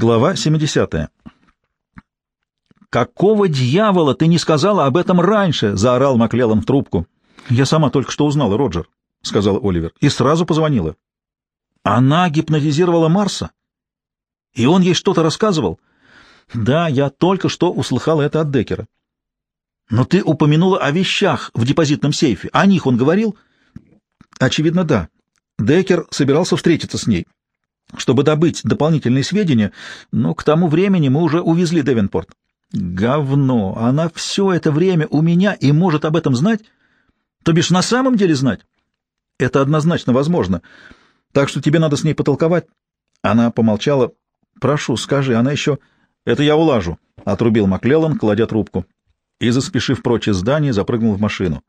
Глава 70. «Какого дьявола ты не сказала об этом раньше?» — заорал Маклеллан в трубку. «Я сама только что узнала, Роджер», — сказал Оливер, — «и сразу позвонила». «Она гипнотизировала Марса? И он ей что-то рассказывал?» «Да, я только что услыхала это от Деккера». «Но ты упомянула о вещах в депозитном сейфе. О них он говорил?» «Очевидно, да. Деккер собирался встретиться с ней, чтобы добыть дополнительные сведения, но к тому времени мы уже увезли Девенпорт. Говно! Она все это время у меня и может об этом знать? То бишь на самом деле знать? Это однозначно возможно. Так что тебе надо с ней потолковать. Она помолчала. Прошу, скажи, она еще... Это я улажу, — отрубил Маклеллан, кладя трубку. И, заспешив прочь из здания, запрыгнул в машину.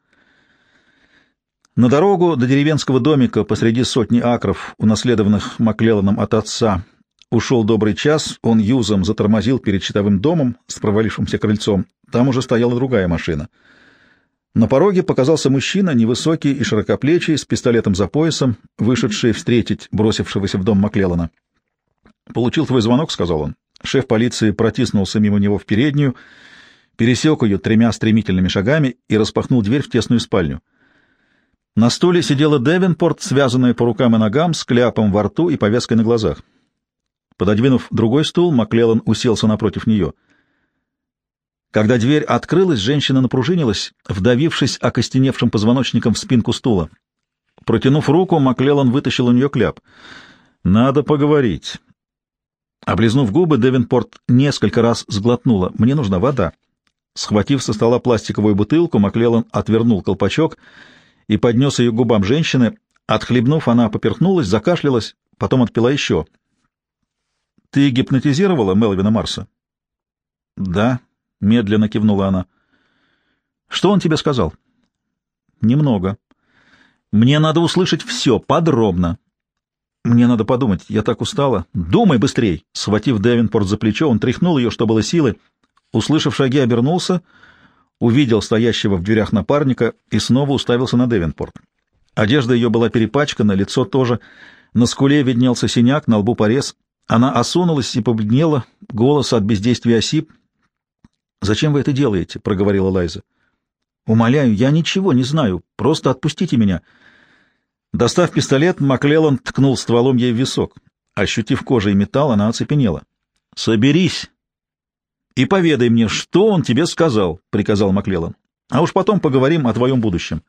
На дорогу до деревенского домика посреди сотни акров, унаследованных Маклелланом от отца, ушел добрый час, он юзом затормозил перед щитовым домом с провалившимся крыльцом. Там уже стояла другая машина. На пороге показался мужчина, невысокий и широкоплечий, с пистолетом за поясом, вышедший встретить бросившегося в дом Маклеллана. «Получил твой звонок», — сказал он. Шеф полиции протиснулся мимо него в переднюю, пересек ее тремя стремительными шагами и распахнул дверь в тесную спальню. На стуле сидела Девенпорт, связанная по рукам и ногам, с кляпом во рту и повязкой на глазах. Пододвинув другой стул, Маклеллан уселся напротив нее. Когда дверь открылась, женщина напружинилась, вдавившись окостеневшим позвоночником в спинку стула. Протянув руку, Маклеллан вытащил у нее кляп. «Надо поговорить». Облизнув губы, Девенпорт несколько раз сглотнула. «Мне нужна вода». Схватив со стола пластиковую бутылку, Маклеллан отвернул колпачок и поднес ее губам женщины. Отхлебнув, она поперхнулась, закашлялась, потом отпила еще. — Ты гипнотизировала Мелвина Марса? — Да, — медленно кивнула она. — Что он тебе сказал? — Немного. — Мне надо услышать все, подробно. — Мне надо подумать, я так устала. — Думай быстрей! Схватив Девинпорт за плечо, он тряхнул ее, что было силы. Услышав шаги, обернулся — увидел стоящего в дверях напарника и снова уставился на Девинпорт. Одежда ее была перепачкана, лицо тоже. На скуле виднелся синяк, на лбу порез. Она осунулась и побледнела, голос от бездействия осип. «Зачем вы это делаете?» — проговорила Лайза. «Умоляю, я ничего не знаю. Просто отпустите меня». Достав пистолет, Маклеллан ткнул стволом ей в висок. Ощутив кожей металл, она оцепенела. «Соберись!» И поведай мне, что он тебе сказал, — приказал Маклеллан. — А уж потом поговорим о твоем будущем.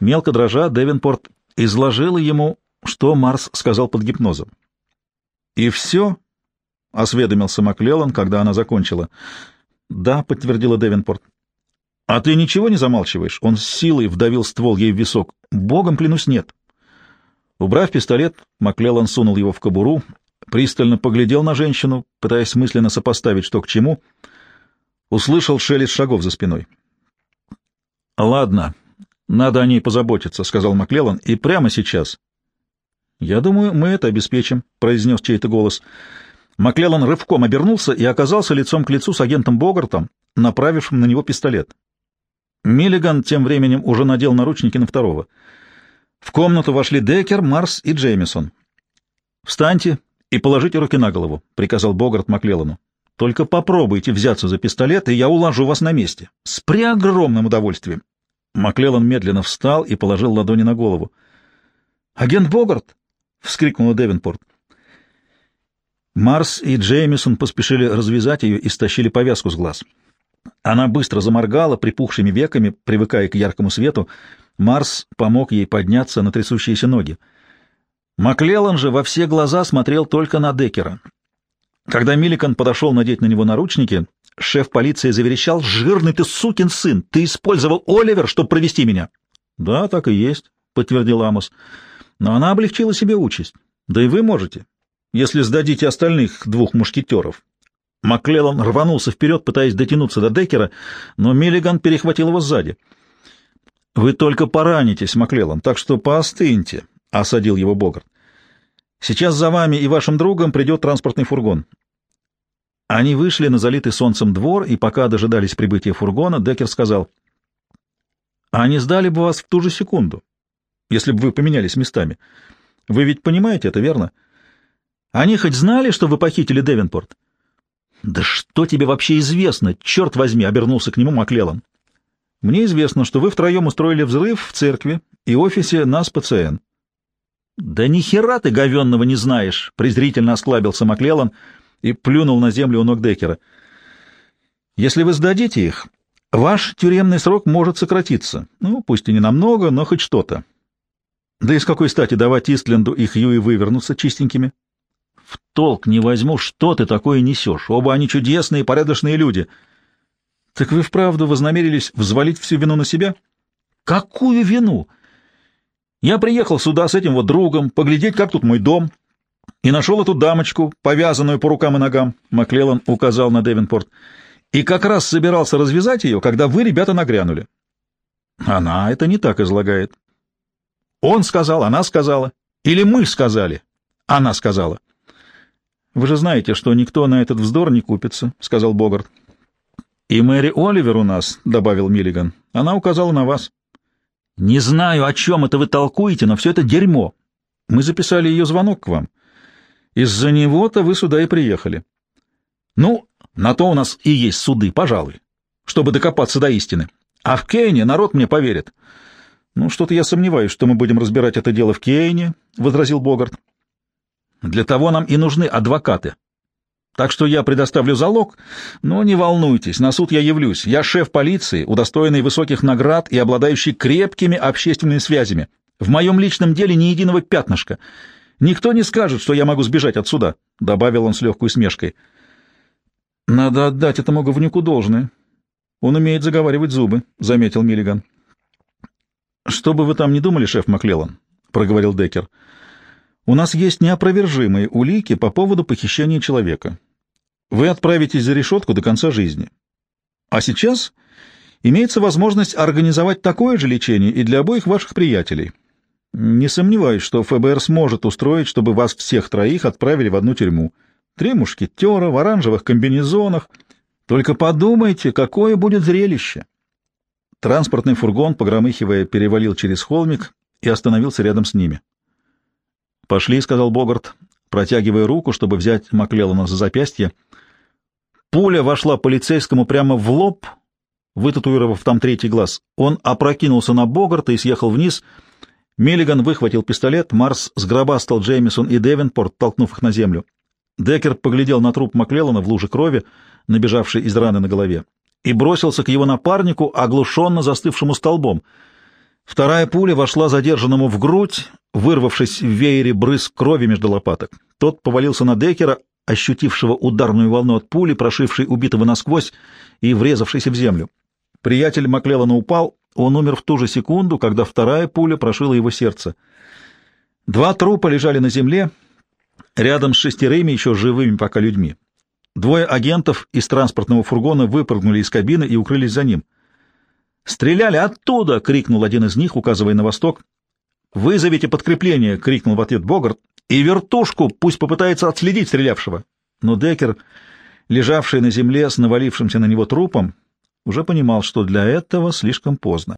Мелко дрожа, Девинпорт изложила ему, что Марс сказал под гипнозом. — И все? — осведомился Маклеллан, когда она закончила. — Да, — подтвердила Девинпорт. — А ты ничего не замалчиваешь? Он с силой вдавил ствол ей в висок. — Богом клянусь, нет. Убрав пистолет, Маклеллан сунул его в кобуру, пристально поглядел на женщину, пытаясь мысленно сопоставить, что к чему, услышал шелест шагов за спиной. — Ладно, надо о ней позаботиться, — сказал Маклеллан, — и прямо сейчас. — Я думаю, мы это обеспечим, — произнес чей-то голос. Маклеллан рывком обернулся и оказался лицом к лицу с агентом Богартом, направившим на него пистолет. Миллиган тем временем уже надел наручники на второго. В комнату вошли Деккер, Марс и Джеймисон. «Встаньте и положите руки на голову», — приказал Богарт Маклеллану. «Только попробуйте взяться за пистолет, и я уложу вас на месте. С преогромным удовольствием». Маклеллан медленно встал и положил ладони на голову. «Агент Богарт!» — вскрикнула Девинпорт. Марс и Джеймисон поспешили развязать ее и стащили повязку с глаз. Она быстро заморгала припухшими веками, привыкая к яркому свету. Марс помог ей подняться на трясущиеся ноги. Маклеллан же во все глаза смотрел только на Деккера. Когда Милликан подошел надеть на него наручники, шеф полиции заверещал «Жирный ты сукин сын! Ты использовал Оливер, чтобы провести меня!» «Да, так и есть», — подтвердил Амос. «Но она облегчила себе участь. Да и вы можете, если сдадите остальных двух мушкетеров». Маклеллан рванулся вперед, пытаясь дотянуться до Деккера, но Миллиган перехватил его сзади. «Вы только поранитесь, Маклеллан, так что поостыньте», — осадил его Богарт. Сейчас за вами и вашим другом придет транспортный фургон. Они вышли на залитый солнцем двор, и пока дожидались прибытия фургона, Деккер сказал, «Они сдали бы вас в ту же секунду, если бы вы поменялись местами. Вы ведь понимаете это, верно? Они хоть знали, что вы похитили Девинпорт? Да что тебе вообще известно? Черт возьми, обернулся к нему Маклеллан. Мне известно, что вы втроем устроили взрыв в церкви и офисе НАС. Да ни хера ты говенного не знаешь, презрительно осклабился Маклеллан и плюнул на землю у ног Деккера. Если вы сдадите их, ваш тюремный срок может сократиться. Ну, пусть и не намного, но хоть что-то. Да и с какой стати давать Истленду и Хьюи вывернуться чистенькими? В толк не возьму, что ты такое несешь. Оба они чудесные, порядочные люди. Так вы вправду вознамерились взвалить всю вину на себя? Какую вину? Я приехал сюда с этим вот другом, поглядеть, как тут мой дом, и нашел эту дамочку, повязанную по рукам и ногам. Маклеллан указал на Девинпорт. И как раз собирался развязать ее, когда вы, ребята, нагрянули. Она это не так излагает. Он сказал, она сказала. Или мы сказали. Она сказала. Вы же знаете, что никто на этот вздор не купится, — сказал Богарт. И Мэри Оливер у нас, — добавил Миллиган. Она указала на вас. Не знаю, о чем это вы толкуете, но все это дерьмо. Мы записали ее звонок к вам. Из-за него-то вы сюда и приехали. Ну, на то у нас и есть суды, пожалуй, чтобы докопаться до истины. А в Кейне народ мне поверит. Ну, что-то я сомневаюсь, что мы будем разбирать это дело в Кейне, — возразил Богарт. Для того нам и нужны адвокаты. Так что я предоставлю залог, но не волнуйтесь, на суд я явлюсь. Я шеф полиции, удостоенный высоких наград и обладающий крепкими общественными связями. В моем личном деле ни единого пятнышка. Никто не скажет, что я могу сбежать отсюда, — добавил он с легкой усмешкой. — Надо отдать этому говнюку должное. Он умеет заговаривать зубы, — заметил Миллиган. — Что бы вы там ни думали, шеф Маклеллан, — проговорил Деккер, — у нас есть неопровержимые улики по поводу похищения человека. Вы отправитесь за решетку до конца жизни. А сейчас имеется возможность организовать такое же лечение и для обоих ваших приятелей. Не сомневаюсь, что ФБР сможет устроить, чтобы вас всех троих отправили в одну тюрьму. Три мушкетера в оранжевых комбинезонах. Только подумайте, какое будет зрелище. Транспортный фургон, погромыхивая, перевалил через холмик и остановился рядом с ними. «Пошли», — сказал Богарт, протягивая руку, чтобы взять Маклеллана за запястье. Пуля вошла полицейскому прямо в лоб, вытатуировав там третий глаз. Он опрокинулся на Богарта и съехал вниз. Миллиган выхватил пистолет, Марс сгробастал Джеймисон и Девенпорт, толкнув их на землю. Деккер поглядел на труп Маклеллана в луже крови, набежавшей из раны на голове, и бросился к его напарнику, оглушенно застывшему столбом — Вторая пуля вошла задержанному в грудь, вырвавшись в веере брызг крови между лопаток. Тот повалился на Декера, ощутившего ударную волну от пули, прошившей убитого насквозь и врезавшейся в землю. Приятель Маклеллана упал, он умер в ту же секунду, когда вторая пуля прошила его сердце. Два трупа лежали на земле, рядом с шестерыми еще живыми пока людьми. Двое агентов из транспортного фургона выпрыгнули из кабины и укрылись за ним — «Стреляли оттуда!» — крикнул один из них, указывая на восток. «Вызовите подкрепление!» — крикнул в ответ Богарт. «И вертушку! Пусть попытается отследить стрелявшего!» Но Деккер, лежавший на земле с навалившимся на него трупом, уже понимал, что для этого слишком поздно.